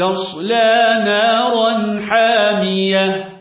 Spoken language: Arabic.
تصلى نارا حامية.